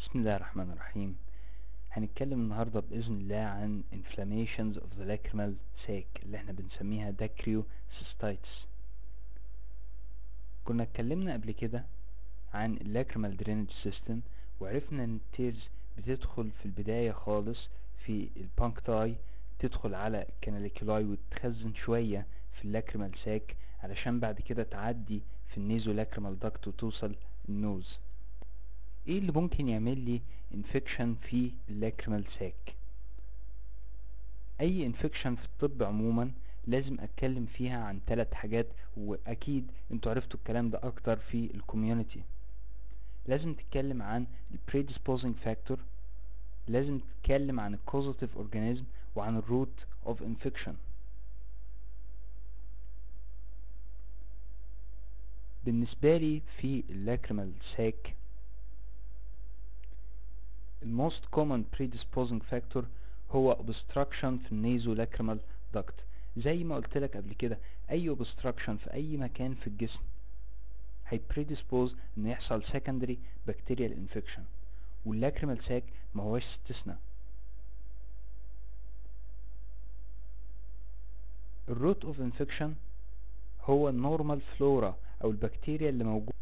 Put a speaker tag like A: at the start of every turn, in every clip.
A: بسم الله الرحمن الرحيم. هنتكلم النهاردة بإذن الله عن inflammations of the lacrimal sac اللي إحنا بنسميها dacryocystitis. كنا اتكلمنا قبل كده عن lacrimal drainage system وعرفنا إن ال tears بتدخل في البداية خالص في ال puncti تدخل على ال canaliculi وتخزن شوية في ال lacrimal sac علشان بعد كده تعدي في ال nasolacrimal duct وتوصل ال nose. إيه اللي ممكن يعمل لي infection في ال lacrimal sac أي infection في الطب عموما لازم أتكلم فيها عن ثلاث حاجات وأكيد أنتوا عرفتوا الكلام ده أكتر في ال community لازم تتكلم عن predisposing factor لازم تتكلم عن ال causative organism وعن ال route of infection. بالنسبة لي في اللاكريمال ساك ال most common predisposing factor هو obstruction في النيزو لاكريمال duct. زي ما قلت لك قبل كده أي obstruction في أي مكان في الجسم هي predispose ان يحصل secondary bacterial infection. واللاكريمال ساك ما هوش استثناء. ال route of infection هو ال normal flora أو البكتيريا اللي موجودة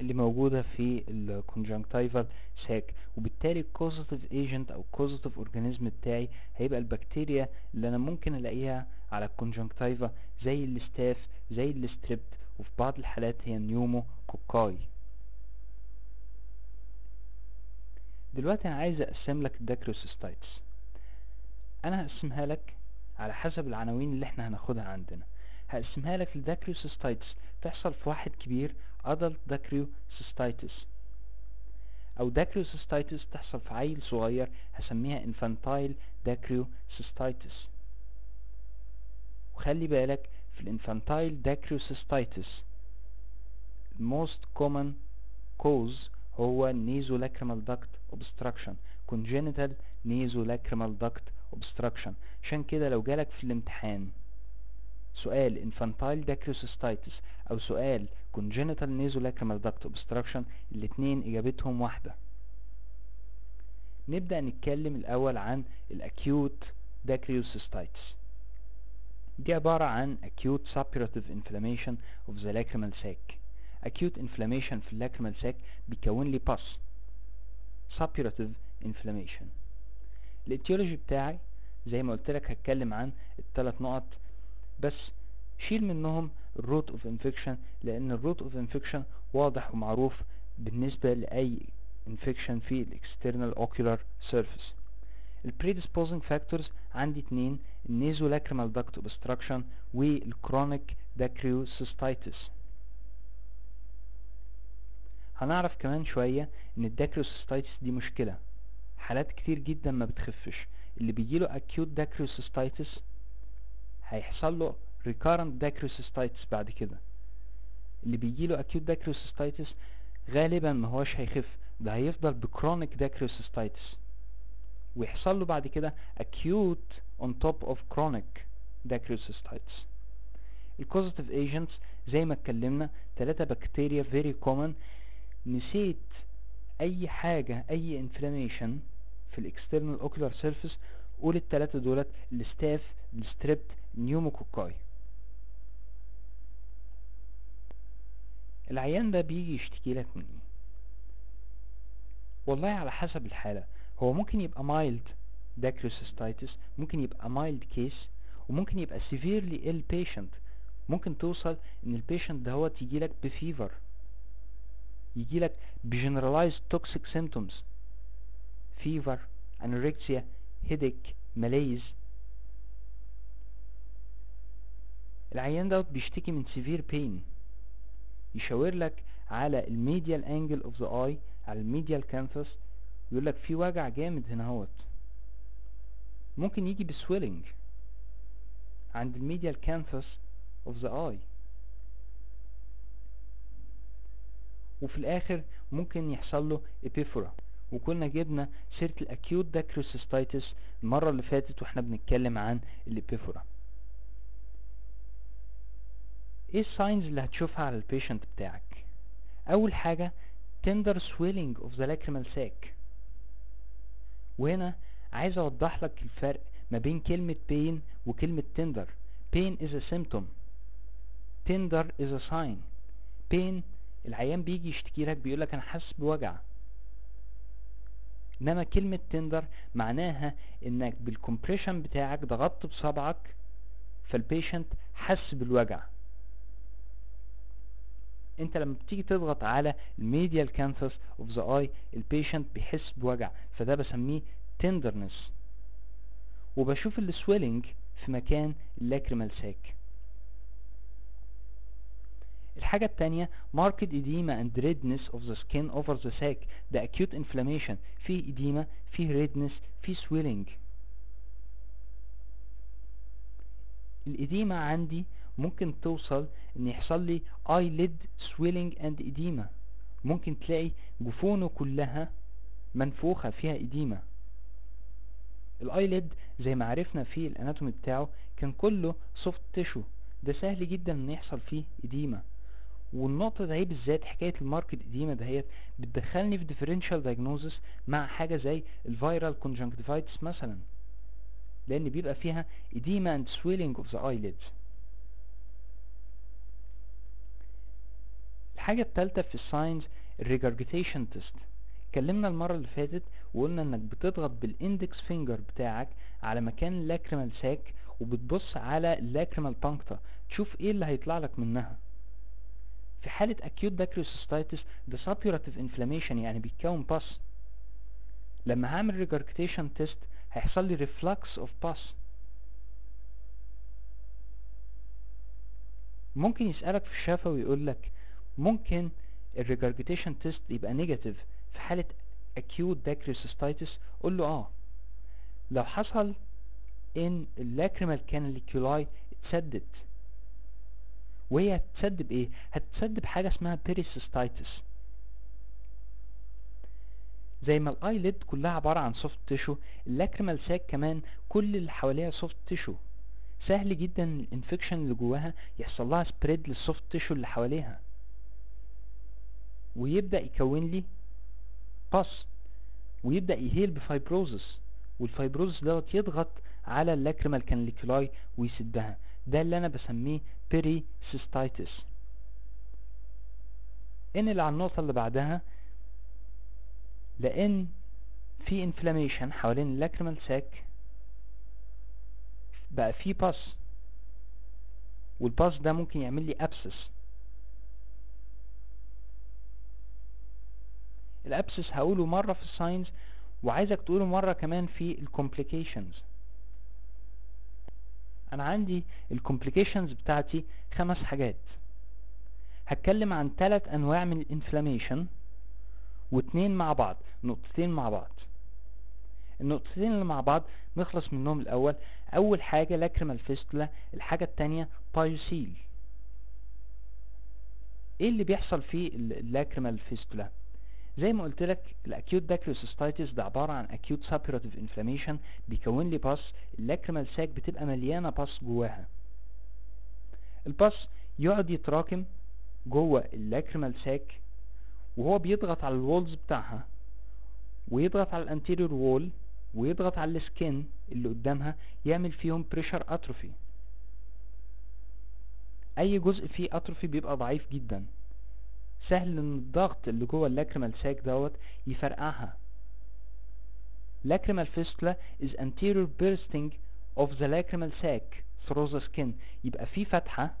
A: اللي موجودة في ال conjunctival sac وبالتالي ال causative agent أو ال causative organism بتاعي هيبقى البكتيريا اللي أنا ممكن ألاقيها على ال conjunctiva زي ال staph زي ال strept وفي بعض الحالات هي ال pneumococci دلوقتي أنا عايز أقسم لك ال dacryocystitis. أنا هقسمها لك على حسب العناوين اللي إحنا هناخدها عندنا. هقسمها لك ال dacryocystitis. تحصل في واحد كبير adult dacryocystitis أو dacryocystitis تحصل في عيل صغير هسميها infantile dacryocystitis وخلي بالك في ال infantile dacryocystitis most common cause هو nasolacrimal duct obstruction congenital nasolacrimal duct obstruction عشان كده لو جالك في الامتحان سؤال infantile dacryocystitis أو سؤال congenital nasolacrimal duct obstruction الاتنين اجابتهم واحدة نبدأ نتكلم الأول عن الاكيوت dacryocystitis دي عبارة عن acute suppurative inflammation of the lacrimal sac acute inflammation في اللاكريمال sac بيكون لي pus suppurative inflammation ال etiology بتاعي زي ما قلت لك هتكلم عن الثلاث نقط بس شيل منهم ال route of infection لأن ال route of infection واضح ومعروف بالنسبة لأي infection في ال external ocular surface ال predisposing factors عندي اتنين ال nasolacrimal duct obstruction وال chronic dacryocystitis هنعرف كمان شوية إن الداكريوسيستايتس دي مشكلة. حالات كتير جدا ما بتخفش. اللي بيجيله acute dacryocystitis هيحصل له recurrent dacryocystitis بعد كده. اللي بيجيله acute dacryocystitis غالبا ما هوش هيخف. ده هيفضل بchronic dacryocystitis. ويحصل له بعد كده acute on top of chronic dacryocystitis. ال causative agents زي ما اتكلمنا ثلاثة بكتيريا very common. نسيت أي حاجة أي inflammation في ال external ocular surface قول التلاتة دولت ال staph ال strept pneumococci العيان ده بيجي يشتكي لك من إيه؟ والله على حسب الحالة. هو ممكن يبقى mild dacryocystitis ممكن يبقى mild case وممكن يبقى severely ill patient. ممكن توصل إن ال patient ده هو تيجي لك ب fever يجي لك ب generalized toxic symptoms. Fever anorexia headache malaise. العيان دوت بيشتكي من severe pain. يشاور لك على ال medial angle of the eye على ال medial canthus يقول لك في وجع جامد هنا اهوت. ممكن يجي ب swelling عند ال medial canthus of the eye وفي الآخر ممكن يحصل له epiphora وكنا جبنا سيرة ال acute dacryocystitis المرة اللي فاتت وإحنا بنتكلم عن ال epiphora إيه ال signs اللي هتشوفها على ال patient بتاعك؟ أول حاجة tender swelling of the lacrimal sac. وهنا عايز أوضح لك الفرق ما بين كلمة pain وكلمة tender. pain is a symptom. tender is a sign. pain العيان بيجي يشتكي لك بيقول لك أنا حاسس بوجع. إنما كلمة tender معناها إنك بال compression بتاعك ضغطت بصبعك فال patient حس بالوجع. انت لما بتيجي تضغط على ال medial canthus of the eye ال patient بيحس بوجع. فده بسميه tenderness. وبشوف ال swelling في مكان ال lacrimal sac الحاجة التانية marked edema and redness of the skin over the sac. ده acute inflammation. فيه edema فيه redness فيه swelling. ال edema عندي ممكن توصل إن يحصل لي eyelid swelling and edema. ممكن تلاقي جفونه كلها منفوخة فيها edema. ال eyelid زي ما عرفنا في ال anatomy بتاعه كان كله soft tissue ده سهل جدا إن يحصل فيه edema. والنقطة دي بالذات حكاية ال marked edema دهيت بتدخلني في differential diagnosis مع حاجة زي ال viral conjunctivitis مثلا. لأن بيبقى فيها edema and swelling of the eyelids. الحاجة التالتة في ال signs ال regurgitation test اتكلمنا المرة اللي فاتت وقلنا إنك بتضغط بال index finger بتاعك على مكان ال lacrimal sac وبتبص على ال lacrimal puncta تشوف إيه اللي هيطلع لك منها. في حالة acute dacryocystitis ده suppurative inflammation يعني بيتكون pus. لما هعمل regurgitation test هيحصل لي reflux of pus ممكن يسألك في الشفوي ويقول لك ممكن ال regurgitation test يبقى negative في حالة acute dacryocystitis. قول له آه. لو حصل إن ال lacrimal canaliculi اتسدت. وهي هتتسد بإيه؟ هتتسد بحاجة اسمها pericystitis زي ما ال eyelid كلها عبارة عن soft tissue ال lacrimal sac كمان كل اللي حواليها soft tissue سهل جدا ال infection اللي جواها يحصل لها spread لل soft tissue اللي حواليها. ويبدأ يكون لي pus ويبدأ ي heal ب fibrosis وال fibrosis دوت يضغط على ال lacrimal canaliculi ويسدها. ده اللي أنا بسميه pericystitis انقل على النقطة اللي بعدها لأن في inflammation حوالين ال lacrimal sac بقى في pus وال pus ده ممكن يعمل لي abscess ال abscess هقوله مرة في ال signs وعايزك تقوله مرة كمان في ال complications أنا عندي ال complications بتاعتي خمس حاجات. هتكلم عن ثلاث أنواع من ال inflammation واتنين مع بعض نقطتين مع بعض. النقطتين اللي مع بعض نخلص منهم الأول. أول حاجة lacrimal fistula الحاجة التانية pyocele. إيه اللي بيحصل في ال lacrimal fistula زي ما قلت لك ال acute dacryocystitis ده عبارة عن acute suppurative inflammation بيكون لي pus ال lacrimal sac بتبقى مليانة pus جواها. ال pus يقعد يتراكم جوه ال lacrimal sac وهو بيضغط على ال walls بتاعها ويضغط على ال anterior wall ويضغط على ال skin اللي قدامها يعمل فيهم pressure atrophy أي جزء فيه atrophy بيبقى ضعيف جدا. سهل إن الضغط اللي جوه ال lacrimal sac دوت يفرقعها. lacrimal fistula is anterior bursting of the lacrimal sac through the skin. يبقى في فتحة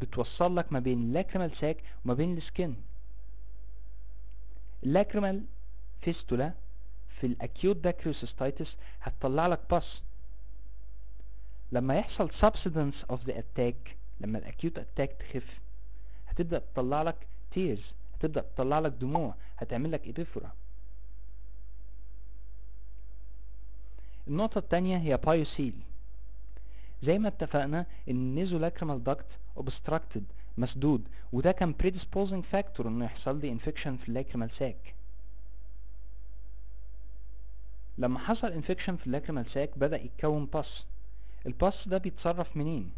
A: بتوصل لك ما بين ال lacrimal sac وما بين ال skin ال lacrimal fistula في ال acute dacryocystitis هتطلع لك pus لما يحصل subsidence of the attack لما ال acute attack تخف هتبدأ تطلع لك tears هتبدأ تطلع لك دموع هتعمل لك epiphora النقطة التانية هي pyocele زي ما اتفقنا إن ال nasolacrimal duct obstructed مسدود. وده كان predisposing factor إنه يحصل لي infection في ال lacrimal sac لما حصل infection في ال lacrimal sac بدأ يتكون pus ال pus ده بيتصرف منين؟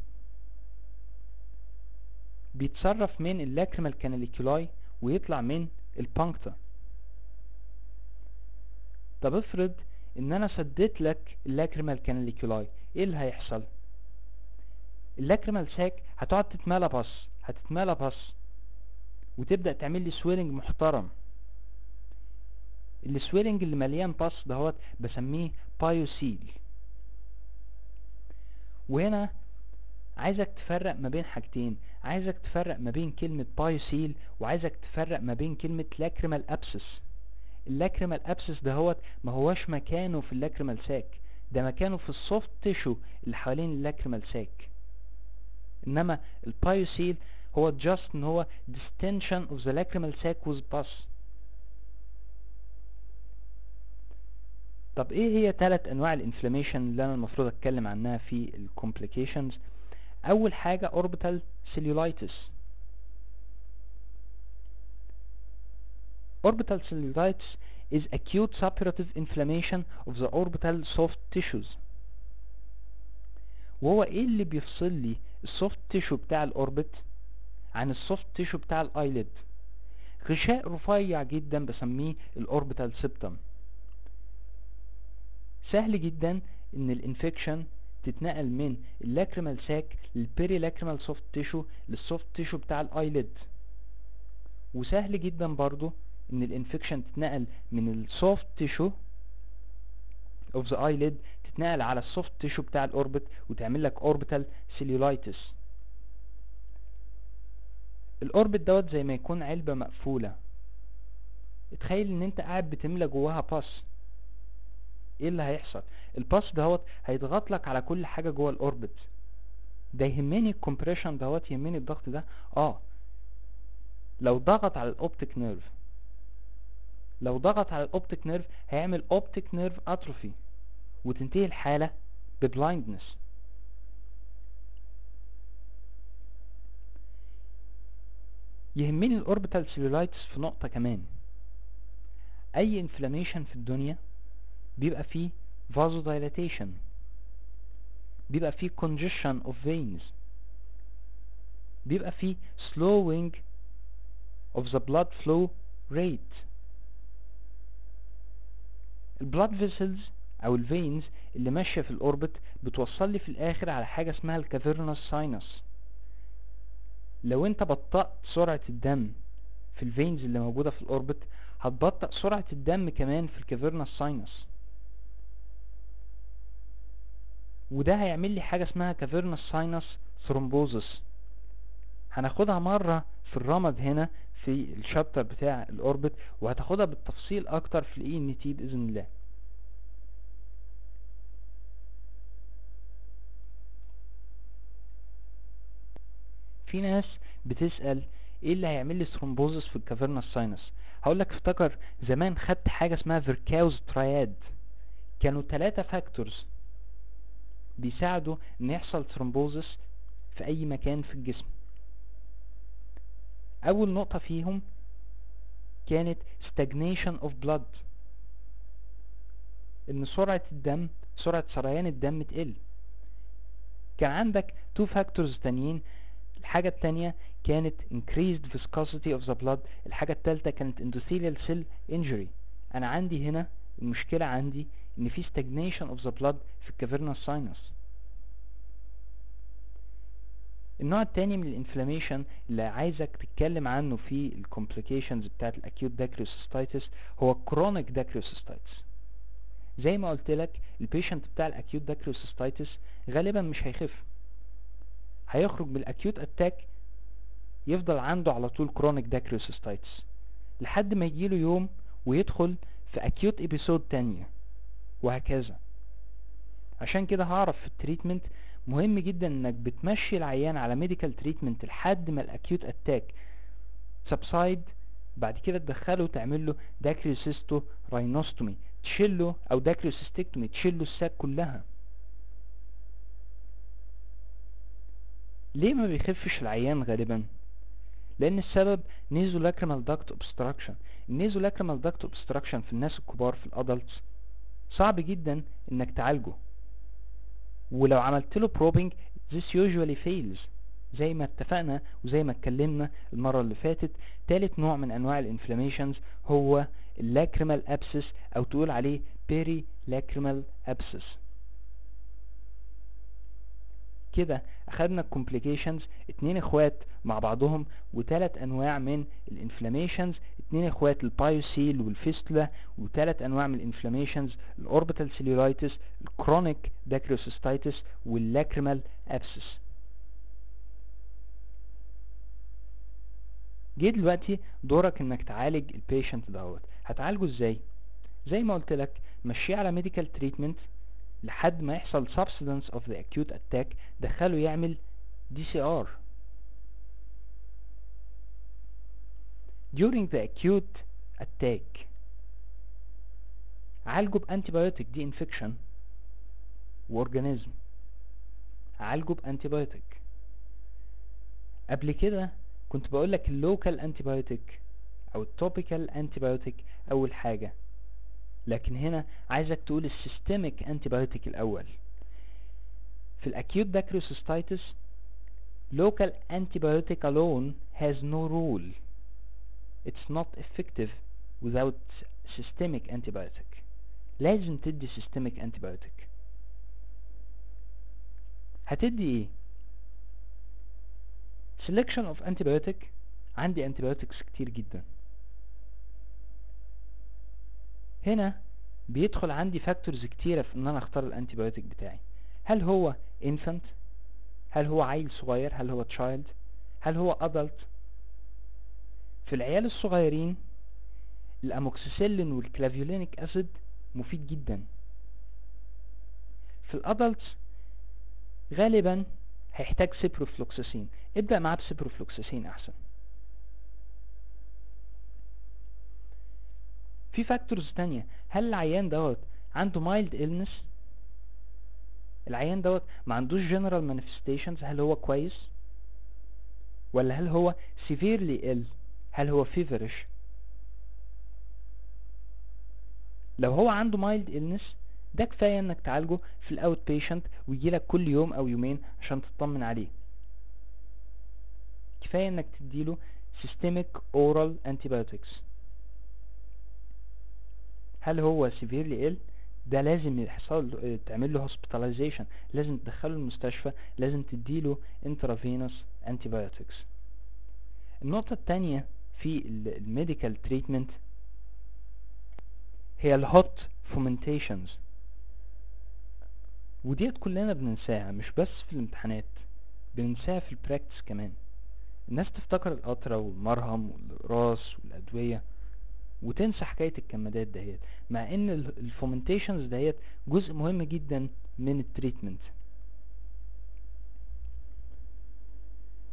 A: بيتصرف من ال lacrimal canaliculi ويطلع من ال puncta طب افرض إن أنا سديت لك ال lacrimal canaliculi إيه اللي هيحصل؟ ال lacrimal sac هتقعد تتملى pus هتتملى pus وتبدأ تعمل لي swelling محترم. ال swelling اللي مليان pus دهوت بسميه pyocele وهنا عايزك تفرق ما بين حاجتين. عايزك تفرق ما بين كلمة pyocele وعايزك تفرق ما بين كلمة lacrimal abscess ال lacrimal abscess دهوت ما هوش مكانه في ال lacrimal sac ده مكانه في ال soft tissue اللي حوالين ال lacrimal sac انما ال pyocele هو just ان هو distension of the lacrimal sac with pus طب إيه هي ثلاث انواع ال inflammation اللي أنا المفروض اتكلم عنها في ال complications اول حاجة orbital cellulitis orbital cellulitis is acute suppurative inflammation of the orbital soft tissues وهو إيه اللي بيفصل لي ال soft tissue بتاع ال orbit عن ال soft tissue بتاع ال eyelid غشاء رفيع جدا بسميه ال orbital septum سهل جدا إن ال infection تتنقل من ال lacrimal sac لل perilacrimal soft tissue لل soft tissue بتاع ال eyelid وسهل جدا برضو إن ال infection تتنقل من ال soft tissue of the eyelid تتنقل على ال soft tissue بتاع ال orbit وتعمل لك orbital cellulitis ال orbit دوت زي ما يكون علبة مقفولة. اتخيل إن أنت قاعد بتملى جواها pus إيه اللي هيحصل؟ ال pus دهوت هيضغط لك على كل حاجة جوه ال orbit ده يهمني ال compression دهوت يهمني الضغط ده. آه. لو ضغط على ال optic nerve لو ضغط على ال optic nerve هيعمل optic nerve atrophy وتنتهي الحالة ب blindness يهمني ال orbital cellulitis في نقطة كمان. أي inflammation في الدنيا بيبقى فيه vasodilation بيبقى فيه congestion of veins بيبقى فيه slowing of the blood flow rate. ال blood vessels أو ال veins اللي ماشية في ال orbit بتوصل لي في الآخر على حاجة اسمها ال cavernous sinus لو أنت بطأت سرعة الدم في ال veins اللي موجودة في ال orbit هتبطأ سرعة الدم كمان في ال cavernous sinus وده هيعمل لي حاجة اسمها cavernous sinus thrombosis هناخدها مرة في الرمد هنا في ال chapter بتاع ال orbit وهتاخدها بالتفصيل أكتر في ال ENT بإذن الله. في ناس بتسأل إيه اللي هيعمل لي thrombosis في ال cavernous sinus هقول لك افتكر زمان خدت حاجة اسمها Virchow's triad كانوا ثلاثة factors بيساعدوا إن يحصل thrombosis في أي مكان في الجسم. أول نقطة فيهم كانت stagnation of blood. إن سرعة الدم سرعة سريان الدم تقل. كان عندك two factors تانيين الحاجة التانية كانت increased viscosity of the blood. الحاجة التالتة كانت endothelial cell injury. أنا عندي هنا المشكلة عندي إن في stagnation of the blood في ال cavernous sinus النوع التاني من ال inflammation اللي عايزك تتكلم عنه في ال complications بتاعت ال acute dacryocystitis هو chronic dacryocystitis زي ما قلت لك ال patient بتاع ال acute dacryocystitis غالبا مش هيخف. هيخرج من ال acute attack يفضل عنده على طول chronic dacryocystitis لحد ما يجيله يوم ويدخل في acute episode تانية. وهكذا. عشان كده هعرف في ال treatment مهم جدا إنك بتمشي العيان على medical treatment لحد ما ال acute attack subside بعد كده تدخله تعمل له dacryocystorhinostomy تشيله أو dacryocystectomy تشيله ال sac كلها. ليه ما بيخفش العيان غالبا؟ لأن السبب nasolacrimal duct obstruction ال nasolacrimal duct obstruction في الناس الكبار في ال adults صعب جدا إنك تعالجه. ولو عملت له probing this usually fails. زي ما اتفقنا وزي ما اتكلمنا المرة اللي فاتت تالت نوع من أنواع ال inflammations هو ال lacrimal abscess أو تقول عليه perilacrimal abscess كده أخدنا ال complications اتنين إخوات مع بعضهم وتلات أنواع من ال inflammations اتنين إخوات ال pyocele وال fistula وتلات أنواع من الانفلاميشنز الاوربيتال سيلولايتس الكرونيك داكريوسيستايتس واللاكريمال abscess جه دلوقتي دورك إنك تعالج ال patient دوت. هتعالجه إزاي؟ زي ما قلت لك مشيه على medical treatment لحد ما يحصل subsidence of the acute attack دخله يعمل DCR during the acute attack عالجه ب antibiotic دي infection و organism عالجه ب antibiotic قبل كده كنت بقول لك ال local antibiotic أو ال topical antibiotic أول حاجة. لكن هنا عايزك تقول ال systemic antibiotic الأول في ال acute dacryocystitis local antibiotic alone has no role it's not effective without systemic antibiotic لازم تدي systemic antibiotic هتدي إيه selection of antibiotic عندي antibiotics كتير جدا هنا بيدخل عندي factors كتيرة في إن أنا أختار ال antibiotic بتاعي. هل هو infant هل هو عيل صغير؟ هل هو child هل هو adult في العيال الصغيرين ال amoxicillin وال clavulanic acid مفيد جدا. في ال adults غالبا هيحتاج سيبروفلوكساسين ابدأ معاه بسيبروفلوكساسين أحسن. في factors تانية. هل العيان دوت عنده mild illness العيان دوت ما عندوش general manifestations هل هو كويس؟ ولا هل هو severely ill هل هو feverish لو هو عنده mild illness ده كفاية إنك تعالجه في ال outpatient ويجيلك كل يوم أو يومين عشان تطمن عليه. كفاية إنك تديله systemic oral antibiotics. هل هو severely ill ده لازم يحصل تعمل له hospitalization. لازم تدخله المستشفى لازم تديله intravenous antibiotics. النقطة التانية في ال medical treatment هي ال hot fomentations وديت كلنا بننساها مش بس في الامتحانات بننساها في ال practice كمان. الناس تفتكر القطرة والمرهم والأقراص والأدوية. وتنسى حكاية الكمادات دهيت مع إن ال fomentations دهيت جزء مهم جدا من ال treatment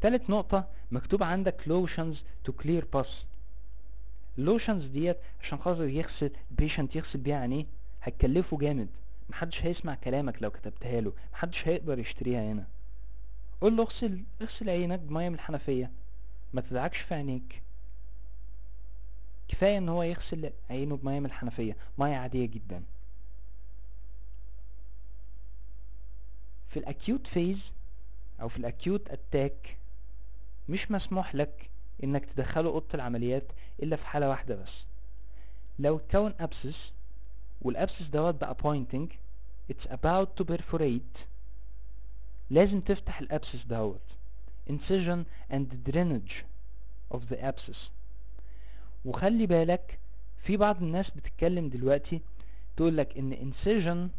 A: تالت نقطة مكتوب عندك lotions to clear pus ال lotions ديت عشان خاطر يغسل ال patient يغسل بيها عينيه هتكلفه جامد. محدش هيسمع كلامك لو كتبتها له. محدش هيقدر يشتريها هنا. قول له اغسل اغسل عينك بمية من الحنفية. ما تدعكش في عينيك. كفاية إن هو يغسل عينه بميه من الحنفية ميه عادية جدا. في ال acute phase أو في ال acute attack مش مسموح لك إنك تدخله أوضة العمليات إلا في حالة واحدة بس. لو اتكون abscess وال abscess دوت بقى pointing it's about to perforate لازم تفتح ال abscess دوت. incision and drainage of the abscess. وخلي بالك في بعض الناس بتتكلم دلوقتي تقول لك إن incision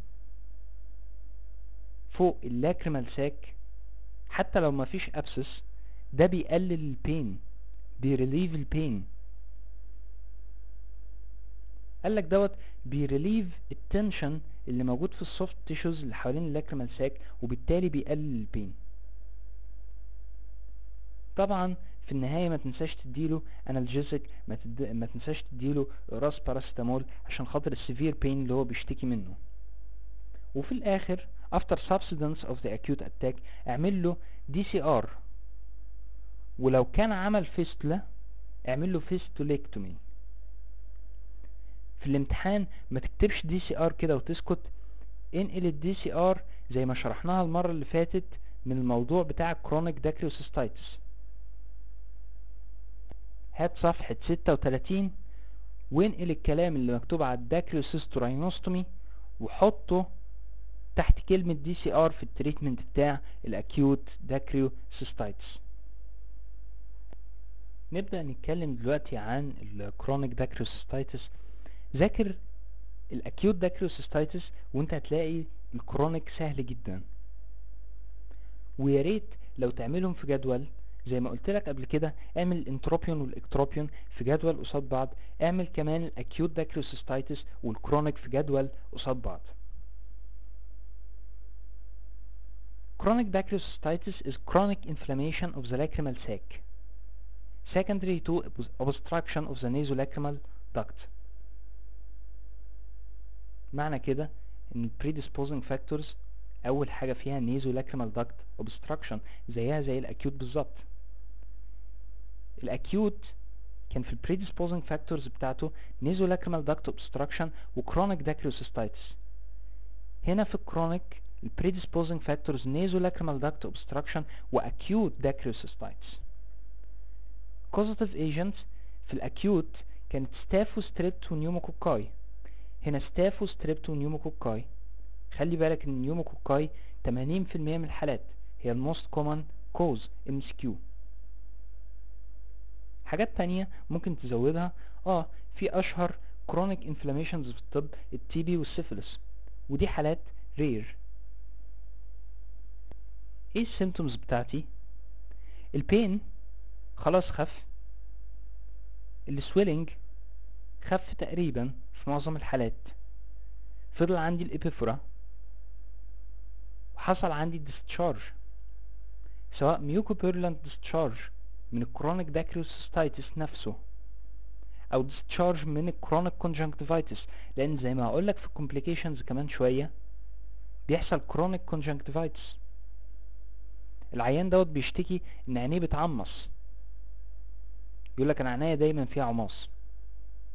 A: فوق ال lacrimal sac حتى لو ما فيش abscess ده بيقلل ال pain بي relieve ال pain قالك دوت بي relieve ال tension اللي موجود في ال soft tissues اللي حوالين ال lacrimal sac وبالتالي بيقلل ال pain طبعا في النهاية ما تنساش تديله analgesic ما, تد... ما تنساش تديله راس باراستامول عشان خاطر ال severe pain اللي هو بيشتكي منه. وفي الآخر after subsidence of the acute attack اعمل له DCR ولو كان عمل fistula اعمل له fistulectomy في الامتحان ما تكتبش DCR كده وتسكت انقل ال DCR زي ما شرحناها المرة اللي فاتت من الموضوع بتاع chronic dacryocystitis هات صفحة ستة وتلاتين وانقل الكلام اللي مكتوب على ال dacryocystorhinostomy وحطه تحت كلمة DCR في ال treatment بتاع ال acute dacryocystitis. نبدأ نتكلم دلوقتي عن ال chronic dacryocystitis ذاكر ال acute dacryocystitis وانت هتلاقي ال chronic سهل جدا. ويا ريت لو تعملهم في جدول زي ما قلت لك قبل كده اعمل ال entropion وال ectropion في جدول قصاد بعض اعمل كمان ال acute dacryocystitis وال chronic في جدول قصاد بعض. Chronic dacryocystitis is chronic inflammation of the lacrimal sac. Secondary to obstruction of the nasolacrimal duct. معنى كده إن predisposing factors أول حاجة فيها nasolacrimal duct obstruction زيها زي الاكيوت بالظبط. الاكيوت كان في ال predisposing factors بتاعته nasolacrimal duct obstruction و chronic dacryocystitis. هنا في الكرونيك ال predisposing factors nasolacrimal duct obstruction و acute dacryocystitis. Causative agents في ال acute كانت staph و strept و pneumococci هنا staph و strept و pneumococci خلي بالك إن ال pneumococci 80% من الحالات. هي ال most common cause MCQ حاجات تانية ممكن تزودها. آه في أشهر chronic inflammations في الطب ال TB وال syphilis ودي حالات rare إيه ال symptoms بتاعتي؟ ال pain خلاص خف. ال swelling خف تقريبا في معظم الحالات. فضل عندي ال epiphora. وحصل عندي discharge. سواء mucopurulent discharge من ال chronic dacryocystitis نفسه أو discharge من ال chronic conjunctivitis. لأن زي ما هقولك في ال complications كمان شوية بيحصل chronic conjunctivitis. العيان دوت بيشتكي إن عينيه بتعمص. يقول لك أنا عينيا دايما فيها عماص.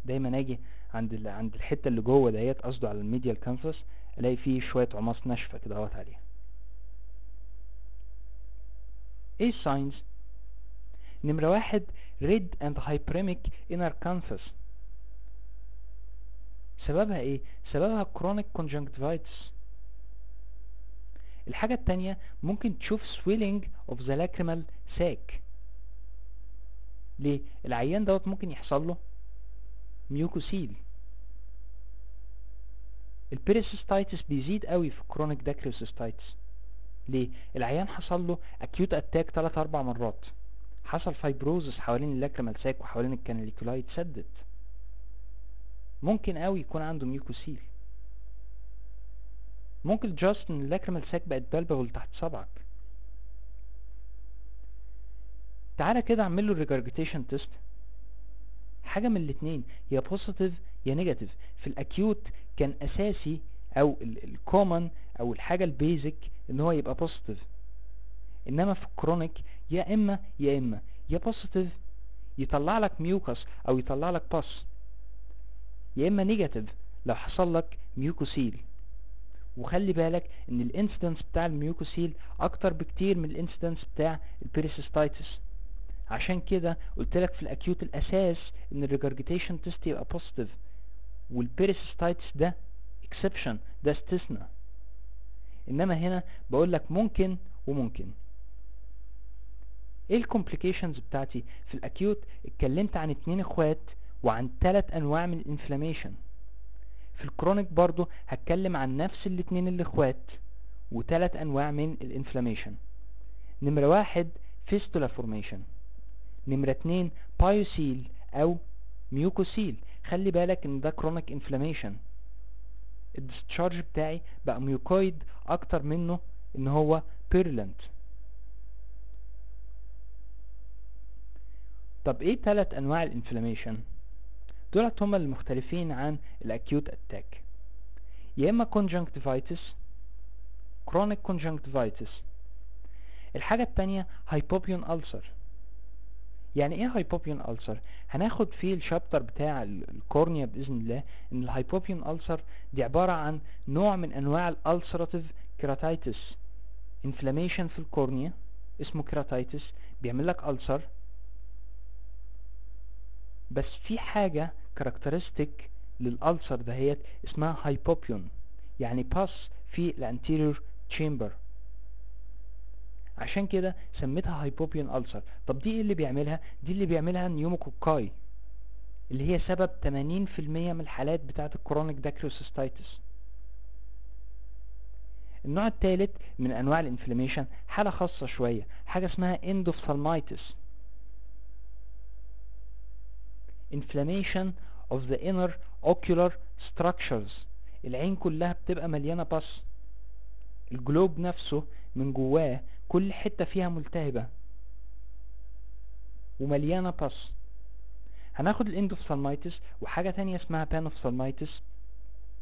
A: دايما آجي عند. عند الحتة اللي جوه ديت قصده على ال medial canthus ألاقي فيه شوية عماص ناشفة كده أهوت عليها. إيه ال signs نمره واحد red and hyperemic inner canthus سببها إيه؟ سببها chronic conjunctivitis الحاجة التانية ممكن تشوف swelling of the lacrimal sac. ليه؟ العيان دوت ممكن يحصل له mucocele ال pericystitis بيزيد قوي في ال chronic dacryocystitis ليه؟ العيان حصل له acute attack 3 4 مرات. حصل fibrosis حوالين ال lacrimal sac وحوالين ال canaliculi اتسدت ممكن قوي يكون عنده mucocele ممكن just إن ال lacrimal sac بقت palpable تحت صبعك. تعالى كده اعمل له regurgitation test حاجة من الاتنين يا positive يا negative في ال acute كان أساسي أو ال common أو الحاجة ال basic إن هو يبقى positive إنما في ال chronic يا إما يا إما يا positive يطلع لك mucus أو يطلع لك pus يا إما negative لو حصل لك mucocele وخلي بالك إن ال incidence بتاع ال mucocele أكتر بكتير من ال incidence بتاع ال pericystitis عشان كده قلت لك في ال acute الأساس إن ال regurgitation test يبقى positive وال pericystitis ده exception ده استثناء. إنما هنا بقول لك ممكن وممكن. إيه ال complications بتاعتي؟ في ال acute اتكلمت عن اتنين اخوات وعن تلات انواع من ال inflammation في ال chronic برضو هتكلم عن نفس الاتنين الاخوات وتلات انواع من ال inflammation نمرة واحد fistula formation نمرة اتنين pyocele أو mucocele خلي بالك إن ده chronic inflammation ال discharge بتاعي بقى mucoid أكتر منه إن هو purulent طب إيه تلات أنواع ال inflammation؟ دولت هما المختلفين عن ال acute attack. يا إما conjunctivitis chronic conjunctivitis الحاجة التانية hypopion ulcer. يعني إيه hypopion ulcer هناخد فيه ال chapter بتاع ال cornea بإذن الله إن ال hypopion ulcer دي عبارة عن نوع من أنواع ال ulcerative keratitis inflammation في ال cornea اسمه keratitis بيعمل لك ulcer. بس في حاجة characteristic لل ulcer دهيت اسمها hypopion يعني pus في ال anterior chamber عشان كده سميتها hypopion ulcer طب دي إيه اللي بيعملها؟ دي اللي بيعملها pneumococci اللي هي سبب 80% من الحالات بتاعة ال chronic dacryocystitis النوع الثالث من أنواع ال inflammation حالة خاصة شوية حاجة اسمها endophthalmitis. Inflammation of the inner ocular structures. العين كلها بتبقى مليانة pus ال globe نفسه من جواه كل حتة فيها ملتهبة ومليانة pus هناخد ال endophthalmitis وحاجة تانية اسمها panophthalmitis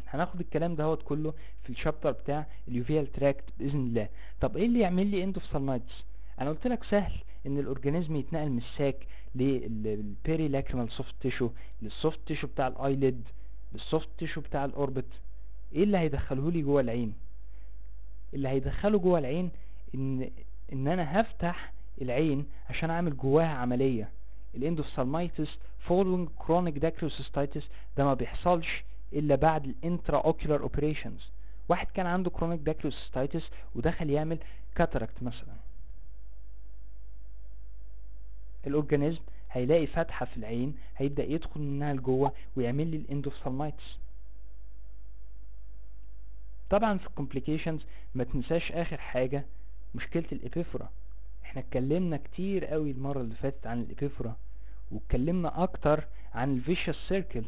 A: هناخد الكلام دهوت كله في ال chapter بتاع ال uveal tract بإذن الله. طب إيه اللي يعمل لي endophthalmitis أنا قلت لك سهل إن ال organism يتنقل من ال sac لل peri lacrimal soft tissue لل soft tissue بتاع ال eyelid لل soft tissue بتاع ال orbit إيه اللي هيدخله لي جوه العين؟ اللي هيدخله جوه العين إن إن أنا هفتح العين عشان أعمل جواها عملية. ال endophthalmitis following chronic dacryocystitis ده ما بيحصلش إلا بعد ال intra ocular operations واحد كان عنده chronic dacryocystitis ودخل يعمل cataract مثلا. ال organism هيلاقي فتحة في العين هيبدأ يدخل منها لجوه ويعمل لي ال endophthalmitis طبعا في ال complications ما تنساش آخر حاجة مشكلة ال epiphora. إحنا اتكلمنا كتير قوي المرة اللي فاتت عن ال epiphora واتكلمنا أكتر عن ال vicious circle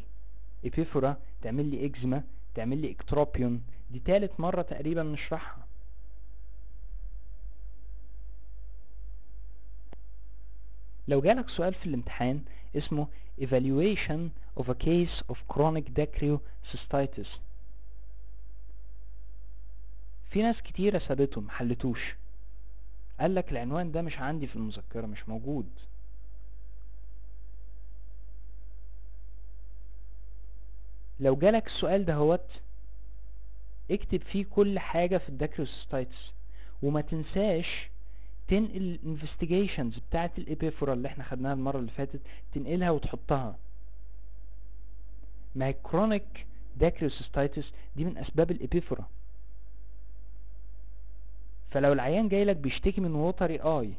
A: إبيفورا تعمل لي اكزيما تعمل لي إكتروبيون. دي تالت مرة تقريبا نشرحها. لو جالك سؤال في الامتحان اسمه evaluation of a case of chronic dacryocystitis. في ناس كتيرة سابته محلتوش قال لك العنوان ده مش عندي في المذكرة مش موجود. لو جالك السؤال ده هوت اكتب فيه كل حاجة في ال dacryocystitis. وما تنساش تنقل ال investigations بتاعت ال epiphora اللي إحنا خدناها المرة اللي فاتت تنقلها وتحطها. ما هي chronic dacryocystitis دي من أسباب ال epiphora. فلو العيان جاي لك بيشتكي من watery eye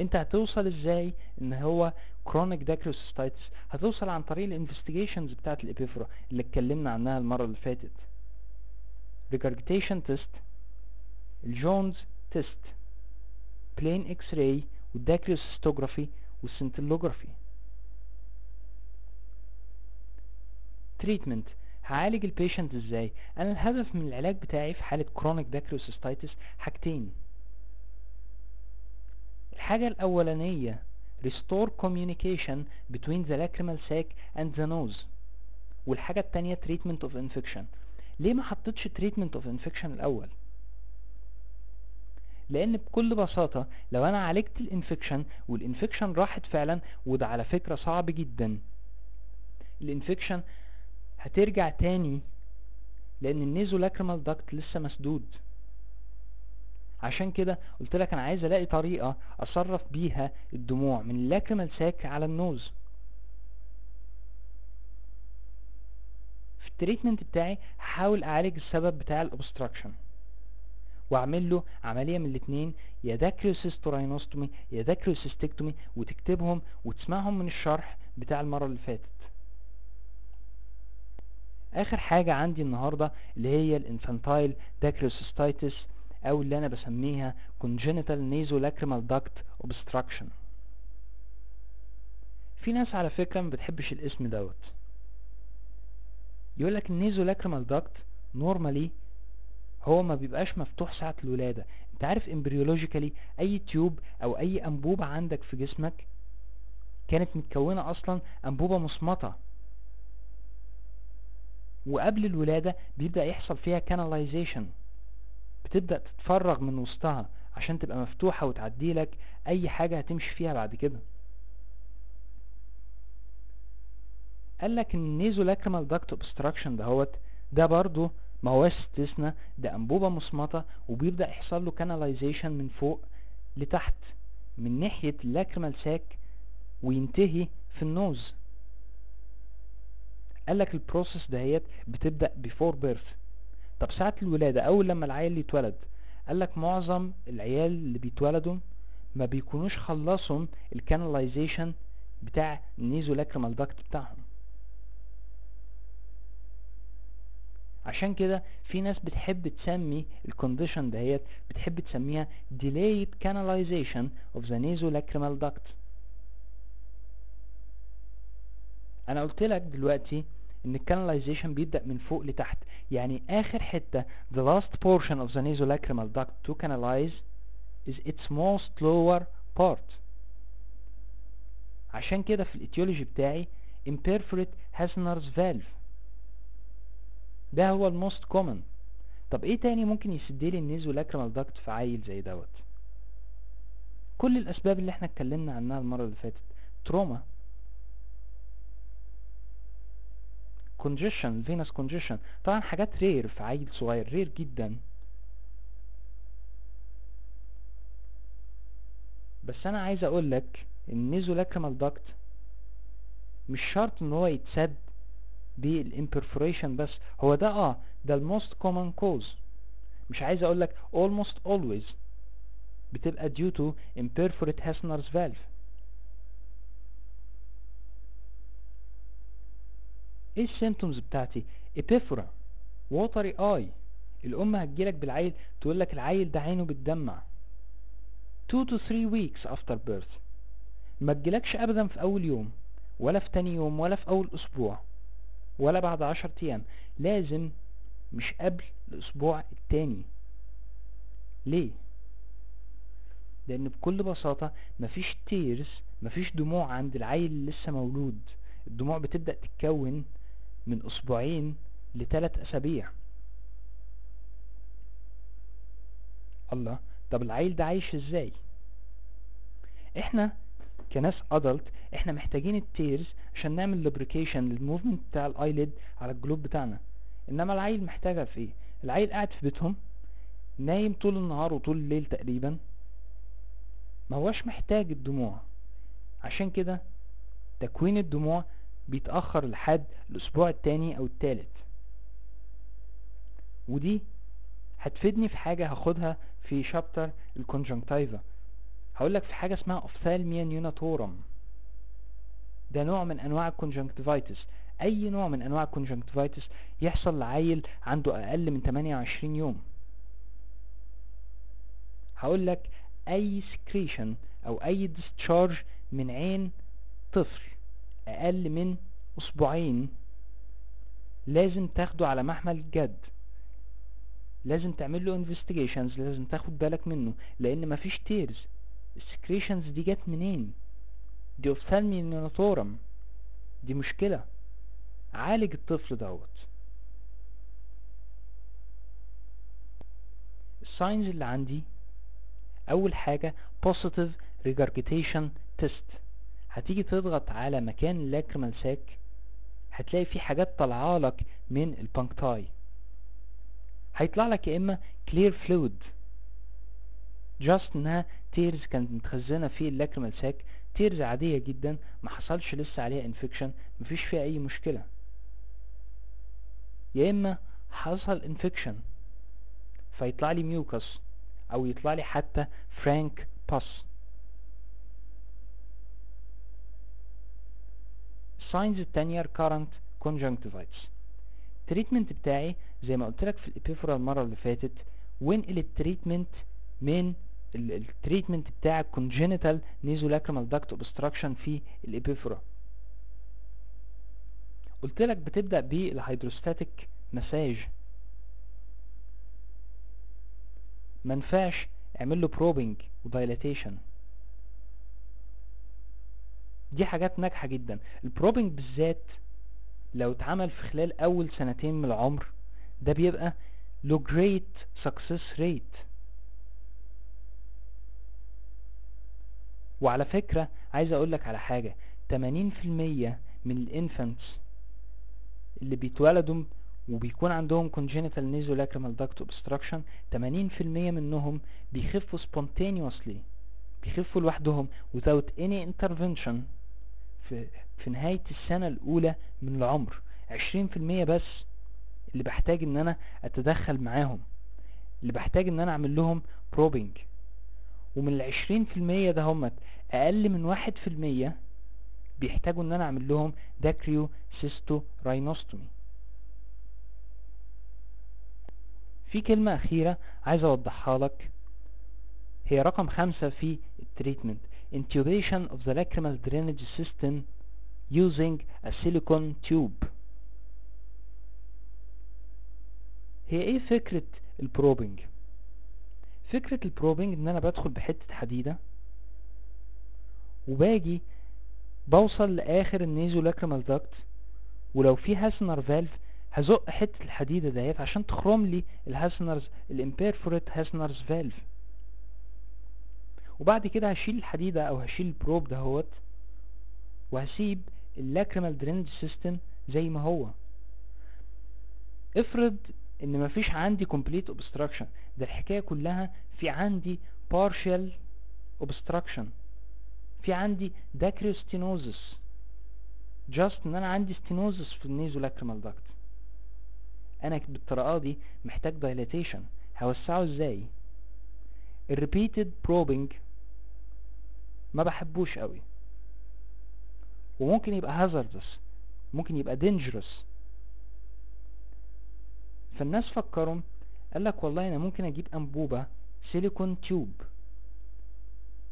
A: انت هتوصل إزاي ان هو chronic dacryocystitis هتوصل عن طريق ال investigations بتاعت ال epiphora اللي اتكلمنا عنها المرة اللي فاتت. Regurgitation test ال Jones test plain X-ray وال dacryocystography وال scintillography treatment هعالج ال patient إزاي؟ أنا الهدف من العلاج بتاعي في حالة chronic dacryocystitis حاجتين. الحاجة الأولانية restore communication between the lacrimal sac and the nose. والحاجة التانية treatment of infection. ليه ما حطيتش treatment of infection الأول؟ لأن بكل بساطة لو أنا عالجت ال infection وال infection راحت فعلا وده على فكرة صعب جدا. ال infection هترجع تاني لأن ال naso lacrimal duct لسه مسدود. عشان كده قلت لك أنا عايز ألاقي طريقة أصرف بيها الدموع من ال lacrimal sac على ال nose. في ال treatment بتاعي هحاول أعالج السبب بتاع ال obstruction. واعمل له عملية من الاتنين. يا dacryocystorhinostomy يا dacryocystectomy وتكتبهم وتسمعهم من الشرح بتاع المرة اللي فاتت. آخر حاجة عندي النهاردة اللي هي ال infantile dacryocystitis أو اللي أنا بسميها congenital nasolacrimal duct obstruction. في ناس على فكرة ما بتحبش الاسم دوت. يقولك ال nasolacrimal duct normally هو ما بيبقاش مفتوح ساعة الولادة. انت عارف embryologically أي tube أو أي أنبوبة عندك في جسمك كانت متكونة أصلا أنبوبة مصمتة وقبل الولادة بيبدأ يحصل فيها canalization بتبدأ تتفرغ من وسطها عشان تبقى مفتوحة وتعدي لك أي حاجة هتمشي فيها بعد كده. قال لك إن ال nasolacrimal duct obstruction دهوت ده برضو ما هوش استثناء ده أنبوبة مصمتة وبيبدأ يحصل له canalization من فوق لتحت من ناحية ال lacrimal sac وينتهي في ال nose. قالك ال process دهيت بتبدأ before birth. طب ساعة الولادة أول لما العيل يتولد قالك معظم العيال اللي بيتولدوا ما بيكونوش خلصوا ال canalization بتاع ال nasolacrimal duct بتاعهم. عشان كده في ناس بتحب تسمي ال condition دهيت بتحب تسميها delayed canalization of the nasolacrimal duct أنا قلت لك دلوقتي ان ال canalization بيبدأ من فوق لتحت يعني اخر حتة the last portion of the nasolacrimal duct to canalize is its most lower part عشان كده في ال etiology بتاعي imperforate Hasner's valve ده هو ال most common طب إيه تاني ممكن يسدلي ال nasolacrimal duct في عيل زي دوت؟ كل الأسباب اللي إحنا اتكلمنا عنها المرة اللي فاتت. trauma congestion. Venous congestion. طبعا حاجات rare في عيل صغير. rare جدا. بس أنا عايز أقول لك ال nasolacrimal duct مش شرط إن هو يتسد بال imperforation بس. هو ده آه ده ال most common cause مش عايز أقول لك almost always بتبقى due to imperforate Hasner's valve. إيه ال symptoms بتاعتي؟ epiphora watery eye الام هتجيلك بالعيل تقول لك العيل ده عينه بتدمع. 2 to 3 weeks after birth. ما تجيلكش ابدا في أول يوم ولا في تاني يوم ولا في أول أسبوع. ولا بعد عشر أيام. لازم مش قبل الأسبوع التاني. ليه؟ لأن بكل بساطة مفيش تيرز مفيش دموع عند العيل اللي لسه مولود. الدموع بتبدأ تتكون من أسبوعين لثلاث أسابيع. الله طب العيل ده عايش إزاي؟ إحنا كناس adult إحنا محتاجين ال tears عشان نعمل lubrication لل movement بتاع ال eyelid على ال globe بتاعنا. إنما العيل محتاجها في إيه؟ العيل قاعد في بيتهم نايم طول النهار وطول الليل تقريبا ما هوش محتاج الدموع. عشان كده تكوين الدموع بيتأخر لحد الأسبوع التاني أو التالت. ودي هتفيدني في حاجة هاخدها في chapter ال conjunctiva هقولك في حاجة اسمها ophthalmia neonatorum ده نوع من أنواع ال conjunctivitis أي نوع من أنواع ال conjunctivitis يحصل لعيل عنده أقل من 28 يوم. هقولك أي secretion أو أي discharge من عين طفل أقل من أسبوعين لازم تاخده على محمل الجد لازم تعمل له investigations لازم تاخد بالك منه لأن مفيش tears ال secretions دي جت منين دي ophthalmia neonatorum دي مشكلة. عالج الطفل دوت. ال signs اللي عندي. أول حاجة positive regurgitation test. هتيجي تضغط على مكان ال lacrimal sac هتلاقي في حاجات طالعة لك من ال puncti هيطلع لك يا إما clear fluid. just انها tears كانت متخزنة في ال lacrimal sac tears عادية جدا ما حصلش لسه عليها infection مفيش فيها أي مشكلة. يا إما حصل infection فيطلع لي mucus أو يطلع لي حتى frank pus ال signs التانية recurrent conjunctivitis ال treatment بتاعي زي ما قلت لك في ال epiphora المرة اللي فاتت وانقل ال treatment من ال treatment بتاع congenital nasolacrimal duct obstruction في ال epiphora. قلت لك بتبدأ بال hydrostatic massage منفعش اعمل له probing و dilatation دي حاجات ناجحة جدا. ال probing بالذات لو اتعمل في خلال أول سنتين من العمر ده بيبقى له great success rate. وعلى فكرة عايز أقولك على حاجة. 80% من ال infants اللي بيتولدوا وبيكون عندهم congenital nasolacrimal duct obstruction 80% منهم بيخفوا spontaneously بيخفوا لوحدهم without any intervention في, في نهاية السنة الأولى من العمر. عشرين في المية بس اللي بحتاج إن أنا أتدخل معاهم اللي بحتاج إن أنا أعمل لهم بروبينج ومن العشرين في المية ده همت أقل من واحد في المية بيحتاجوا إن أنا أعمل لهم dacryocystorhinostomy في كلمة أخيرة عايز أوضحها لك. هي رقم خمسة في ال treatment. Intubation of the lacrimal drainage system using a silicone tube. هي إيه فكرة ال probing فكرة ال probing إن أنا بدخل بحتة حديدة وباجي بوصل لآخر ال nasolacrimal duct ولو في Hasner valve هزق حتة الحديدة ديت عشان تخرم لي ال Hasner's ال imperforate Hasner's valve. وبعد كده هشيل الحديدة أو هشيل ال probe دهوت وهسيب ال lacrimal drainage system زي ما هو. افرض إن مفيش عندي complete obstruction. ده الحكاية كلها في عندي partial obstruction. في عندي dacryostenosis. Just إن أنا عندي stenosis في ال nasolacrimal duct أنا بالطريقة دي محتاج dilatation. هوسعه إزاي؟ ال repeated probing ما بحبوش قوي. وممكن يبقى hazardous. ممكن يبقى dangerous. فالناس فكروا قال لك والله أنا ممكن أجيب أنبوبة silicone tube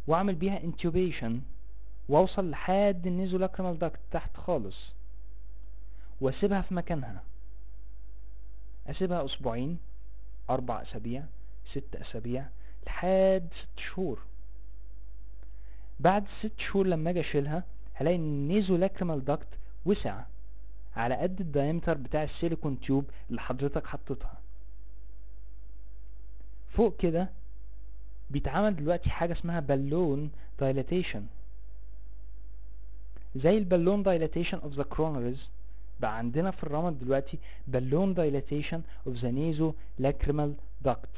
A: وأعمل بيها intubation وأوصل لحد ال nasolacrimal duct تحت خالص وأسيبها في مكانها. أسيبها أسبوعين أربع أسابيع ست أسابيع لحد ست شهور. بعد ست شهور لما أجي أشيلها هلاقي ان ال nasolacrimal duct وسع. على قد ال diameter بتاع ال silicone tube اللي حضرتك حطيتها. فوق كده بيتعمل دلوقتي حاجة اسمها balloon dilation زي ال balloon dilation of the coronaries بقى عندنا في الرمد دلوقتي balloon dilation of the nasolacrimal duct